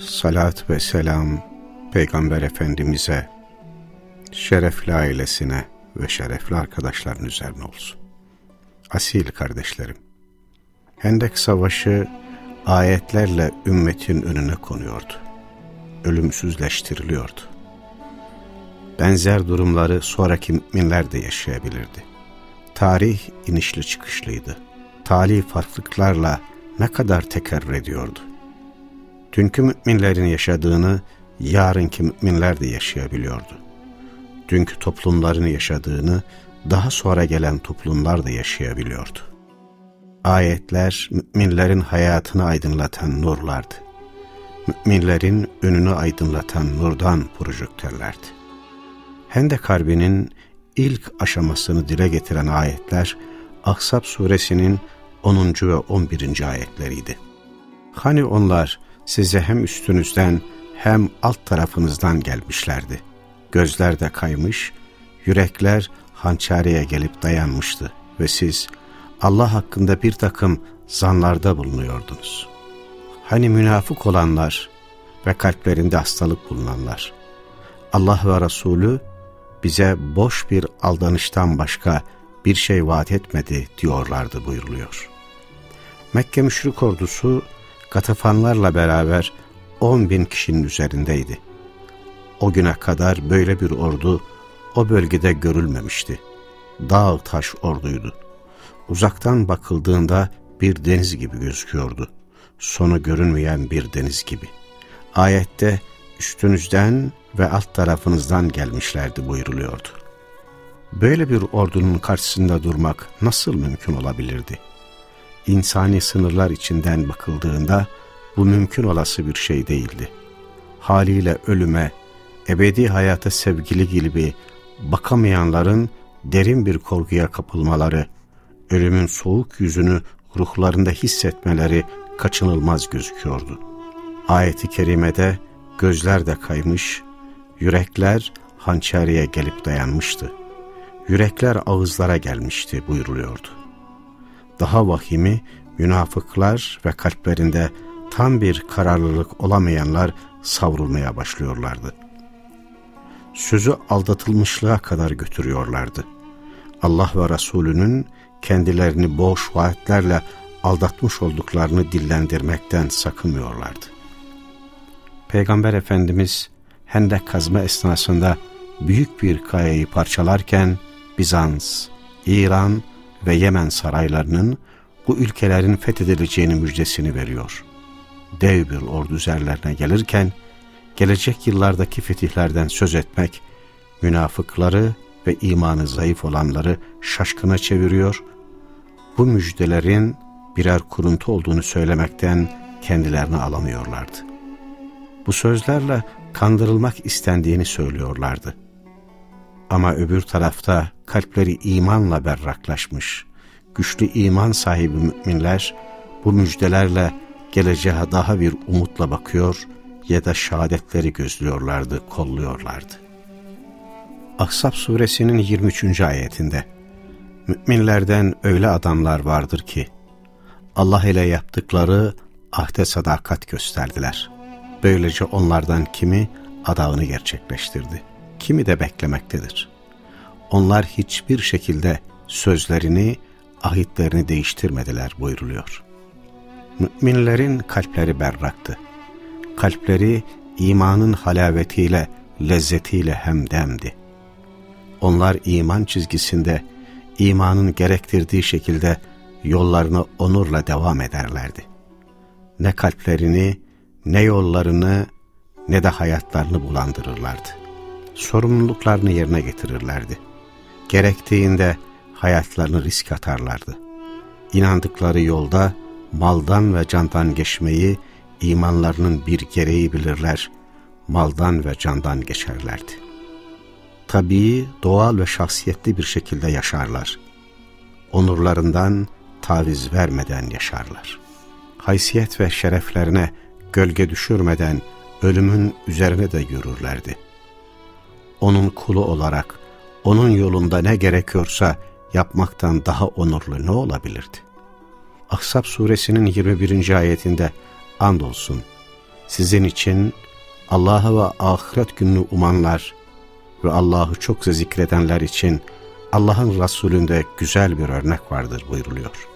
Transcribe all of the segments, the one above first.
Salat ve selam Peygamber Efendimiz'e, şerefli ailesine ve şerefli arkadaşların üzerine olsun. Asil kardeşlerim, Hendek Savaşı ayetlerle ümmetin önüne konuyordu. Ölümsüzleştiriliyordu. Benzer durumları sonraki müminler de yaşayabilirdi. Tarih inişli çıkışlıydı. Tali farklılıklarla ne kadar tekerrür ediyordu. Dünkü müminlerin yaşadığını yarınki müminler de yaşayabiliyordu. Dünkü toplumların yaşadığını daha sonra gelen toplumlar da yaşayabiliyordu. Ayetler müminlerin hayatını aydınlatan nurlardı. Müminlerin önünü aydınlatan nurdan projektörlerdi. Hendek Harbi'nin ilk aşamasını dile getiren ayetler Ahzab suresinin 10. ve 11. ayetleriydi. Hani onlar size hem üstünüzden hem alt tarafınızdan gelmişlerdi. Gözler de kaymış, yürekler hançereye gelip dayanmıştı ve siz Allah hakkında bir takım zanlarda bulunuyordunuz. Hani münafık olanlar ve kalplerinde hastalık bulunanlar, Allah ve Resulü bize boş bir aldanıştan başka bir şey vaat etmedi diyorlardı buyuruluyor. Mekke müşrik ordusu Gatafanlarla beraber 10 bin kişinin üzerindeydi. O güne kadar böyle bir ordu o bölgede görülmemişti. Dağ taş orduydu. Uzaktan bakıldığında bir deniz gibi gözüküyordu. Sonu görünmeyen bir deniz gibi. Ayette üstünüzden ve alt tarafınızdan gelmişlerdi buyuruluyordu. Böyle bir ordunun karşısında durmak nasıl mümkün olabilirdi? İnsani sınırlar içinden bakıldığında bu mümkün olası bir şey değildi. Haliyle ölüme, ebedi hayata sevgili gibi bakamayanların derin bir korkuya kapılmaları, ölümün soğuk yüzünü ruhlarında hissetmeleri kaçınılmaz gözüküyordu. Ayeti kerimede gözler de kaymış, yürekler hançeriye gelip dayanmıştı. Yürekler ağızlara gelmişti buyuruluyordu. Daha vahimi münafıklar ve kalplerinde tam bir kararlılık olamayanlar savrulmaya başlıyorlardı. Sözü aldatılmışlığa kadar götürüyorlardı. Allah ve Resulünün kendilerini boş vaatlerle aldatmış olduklarını dillendirmekten sakınmıyorlardı. Peygamber Efendimiz hendek kazma esnasında büyük bir kayayı parçalarken Bizans, İran ve Yemen saraylarının bu ülkelerin fethedileceğini müjdesini veriyor. Dev bir ordu üzerlerine gelirken gelecek yıllardaki fetihlerden söz etmek münafıkları ve imanı zayıf olanları şaşkına çeviriyor. Bu müjdelerin birer kuruntu olduğunu söylemekten kendilerini alamıyorlardı. Bu sözlerle kandırılmak istendiğini söylüyorlardı. Ama öbür tarafta kalpleri imanla berraklaşmış, güçlü iman sahibi müminler bu müjdelerle geleceğe daha bir umutla bakıyor ya da şehadetleri gözlüyorlardı, kolluyorlardı. Ahzab suresinin 23. ayetinde Müminlerden öyle adamlar vardır ki Allah ile yaptıkları ahde sadakat gösterdiler. Böylece onlardan kimi adağını gerçekleştirdi, kimi de beklemektedir. Onlar hiçbir şekilde sözlerini, ahitlerini değiştirmediler buyruluyor. Müminlerin kalpleri berraktı. Kalpleri imanın halavetiyle, lezzetiyle hemdemdi. Onlar iman çizgisinde, imanın gerektirdiği şekilde yollarını onurla devam ederlerdi. Ne kalplerini, ne yollarını ne de hayatlarını bulandırırlardı. Sorumluluklarını yerine getirirlerdi. Gerektiğinde hayatlarını risk atarlardı. İnandıkları yolda maldan ve candan geçmeyi imanlarının bir gereği bilirler. maldan ve candan geçerlerdi. Tabii, doğal ve şahsiyetli bir şekilde yaşarlar. Onurlarından taviz vermeden yaşarlar. Haysiyet ve şereflerine gölge düşürmeden ölümün üzerine de yürürlerdi. Onun kulu olarak, onun yolunda ne gerekiyorsa yapmaktan daha onurlu ne olabilirdi? Ahzab suresinin 21. ayetinde andolsun sizin için Allah'a ve ahiret gününü umanlar ve Allah'ı çok zikredenler için Allah'ın Resulünde güzel bir örnek vardır buyuruluyor.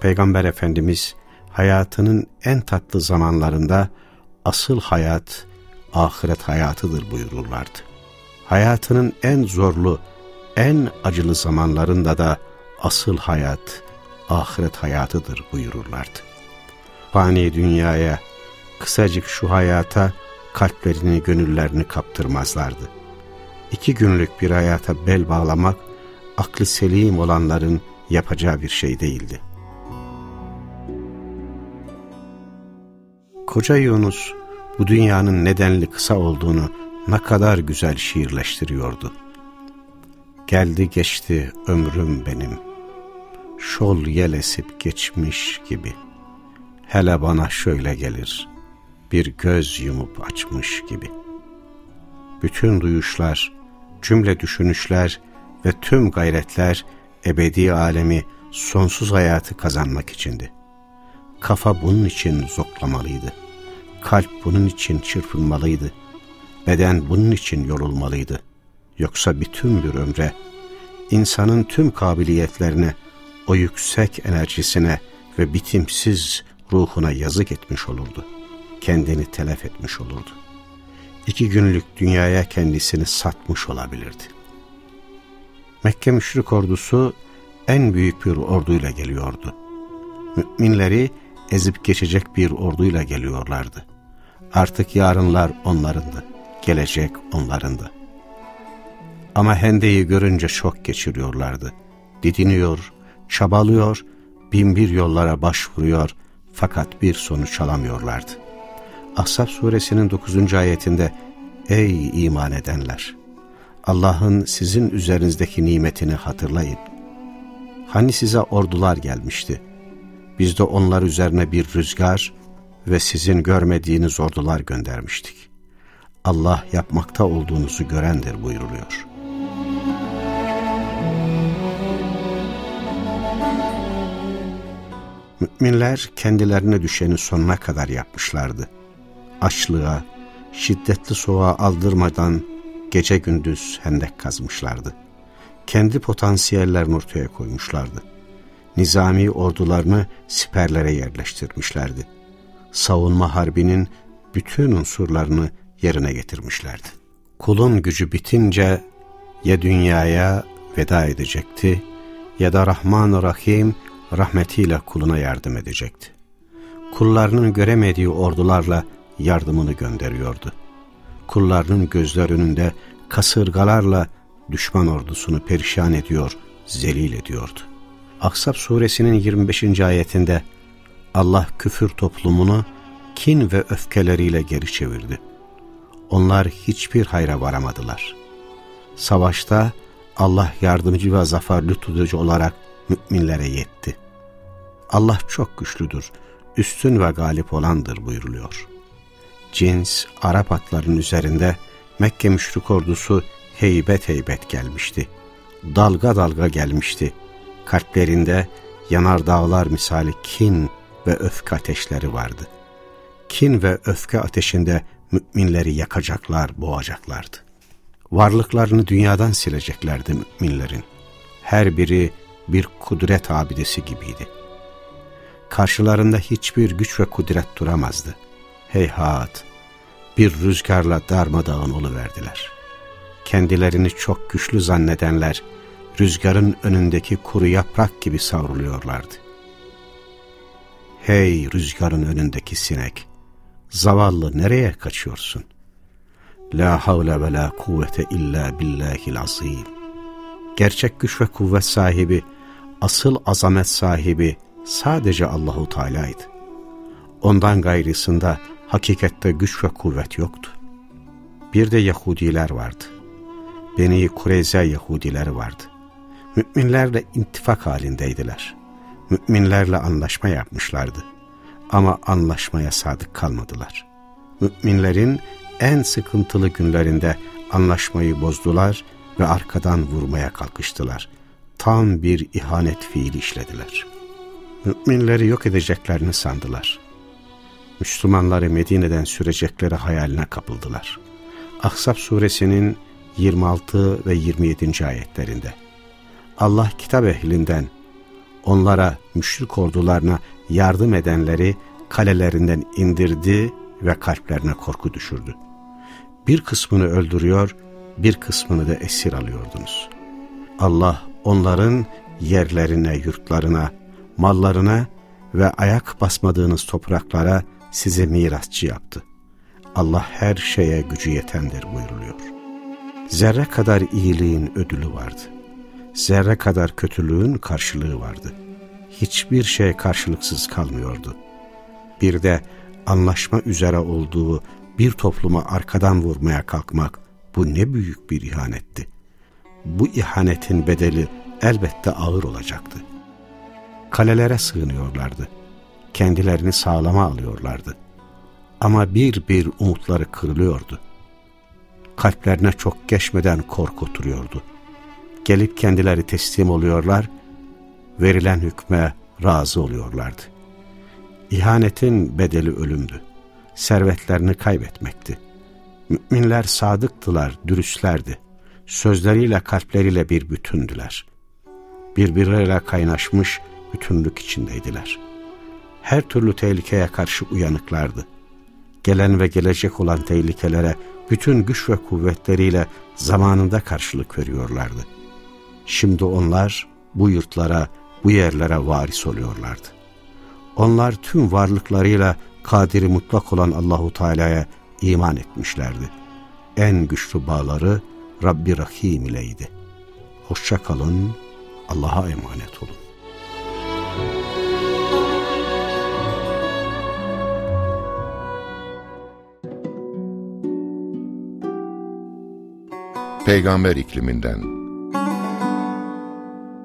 Peygamber Efendimiz hayatının en tatlı zamanlarında asıl hayat ahiret hayatıdır buyururlardı. Hayatının en zorlu, en acılı zamanlarında da asıl hayat ahiret hayatıdır buyururlardı. Fani dünyaya, kısacık şu hayata kalplerini, gönüllerini kaptırmazlardı. İki günlük bir hayata bel bağlamak, aklı selim olanların yapacağı bir şey değildi. Koca Yunus, bu dünyanın nedenli kısa olduğunu ne kadar güzel şiirleştiriyordu. Geldi geçti ömrüm benim, şol yel esip geçmiş gibi. Hele bana şöyle gelir, bir göz yumup açmış gibi. Bütün duyuşlar, cümle düşünüşler ve tüm gayretler ebedi alemi, sonsuz hayatı kazanmak içindi. Kafa bunun için zoklamalıydı. Kalp bunun için çırpınmalıydı. Beden bunun için yorulmalıydı. Yoksa bütün bir ömre, insanın tüm kabiliyetlerine, o yüksek enerjisine ve bitimsiz ruhuna yazık etmiş olurdu. Kendini telef etmiş olurdu. İki günlük dünyaya kendisini satmış olabilirdi. Mekke müşrik ordusu en büyük bir orduyla geliyordu. Müminleri ezip geçecek bir orduyla geliyorlardı. Artık yarınlar onlarındı, gelecek onlarındı. Ama Hende'yi görünce şok geçiriyorlardı. Didiniyor, çabalıyor, binbir yollara başvuruyor fakat bir sonuç alamıyorlardı. Ahzab suresinin 9. ayetinde Ey iman edenler! Allah'ın sizin üzerinizdeki nimetini hatırlayın. Hani size ordular gelmişti. Biz de onlar üzerine bir rüzgar ve sizin görmediğiniz ordular göndermiştik. Allah yapmakta olduğunuzu görendir buyuruluyor. Müminler kendilerine düşeni sonuna kadar yapmışlardı. Açlığa, şiddetli soğuğa aldırmadan gece gündüz hendek kazmışlardı. Kendi potansiyellerini ortaya koymuşlardı. Nizami ordularını siperlere yerleştirmişlerdi. Savunma harbinin bütün unsurlarını yerine getirmişlerdi. Kulun gücü bitince ya dünyaya veda edecekti ya da Rahman-ı Rahim rahmetiyle kuluna yardım edecekti. Kullarının göremediği ordularla yardımını gönderiyordu. Kullarının gözler önünde kasırgalarla düşman ordusunu perişan ediyor, zelil ediyordu. Aksap suresinin 25. ayetinde Allah küfür toplumunu kin ve öfkeleriyle geri çevirdi. Onlar hiçbir hayra varamadılar. Savaşta Allah yardımcı ve zafer lütfuducu olarak müminlere yetti. Allah çok güçlüdür, üstün ve galip olandır buyuruluyor. Cins, Arap atların üzerinde Mekke müşrik ordusu heybet heybet gelmişti. Dalga dalga gelmişti. Kalplerinde yanar dağlar misali kin ve öfke ateşleri vardı. Kin ve öfke ateşinde müminleri yakacaklar, boğacaklardı. Varlıklarını dünyadan sileceklerdi müminlerin. Her biri bir kudret abidesi gibiydi. Karşılarında hiçbir güç ve kudret duramazdı. Heyhat, bir rüzgarla darmadağın oluverdiler. Kendilerini çok güçlü zannedenler, rüzgarın önündeki kuru yaprak gibi savruluyorlardı. Hey rüzgarın önündeki sinek! Zavallı nereye kaçıyorsun? La havle ve la kuvvete illa billahil azim. Gerçek güç ve kuvvet sahibi, asıl azamet sahibi sadece Allahu Teala'ydı. Ondan gayrısında hakikatte güç ve kuvvet yoktu. Bir de Yahudiler vardı. Beni Kureyze Yahudileri vardı. Müminlerle intifak halindeydiler. Müminlerle anlaşma yapmışlardı. Ama anlaşmaya sadık kalmadılar. Müminlerin en sıkıntılı günlerinde anlaşmayı bozdular ve arkadan vurmaya kalkıştılar. Tam bir ihanet fiili işlediler. Müminleri yok edeceklerini sandılar. Müslümanları Medine'den sürecekleri hayaline kapıldılar. Ahzab suresinin 26 ve 27. ayetlerinde Allah kitap ehlinden onlara müşrik ordularına yardım edenleri kalelerinden indirdi ve kalplerine korku düşürdü. Bir kısmını öldürüyor, bir kısmını da esir alıyordunuz. Allah onların yerlerine, yurtlarına, mallarına ve ayak basmadığınız topraklara sizi mirasçı yaptı. Allah her şeye gücü yetendir buyuruluyor. Zerre kadar iyiliğin ödülü vardı. Zerre kadar kötülüğün karşılığı vardı. Hiçbir şey karşılıksız kalmıyordu. Bir de anlaşma üzere olduğu bir topluma arkadan vurmaya kalkmak bu ne büyük bir ihanetti. Bu ihanetin bedeli elbette ağır olacaktı. Kalelere sığınıyorlardı. Kendilerini sağlama alıyorlardı. Ama bir bir umutları kırılıyordu. Kalplerine çok geçmeden korku oturuyordu. Gelip kendileri teslim oluyorlar, verilen hükme razı oluyorlardı. İhanetin bedeli ölümdü. Servetlerini kaybetmekti. Müminler sadıktılar, dürüstlerdi. Sözleriyle kalpleriyle bir bütündüler. Birbirleriyle kaynaşmış bütünlük içindeydiler. Her türlü tehlikeye karşı uyanıklardı. Gelen ve gelecek olan tehlikelere bütün güç ve kuvvetleriyle zamanında karşılık veriyorlardı. Şimdi onlar bu yurtlara, bu yerlere varis oluyorlardı. Onlar tüm varlıklarıyla kadiri mutlak olan Allahu Teala'ya iman etmişlerdi. En güçlü bağları Rabbi Rahim ileydi. Hoşça kalın, Allah'a emanet olun. Peygamber ikliminden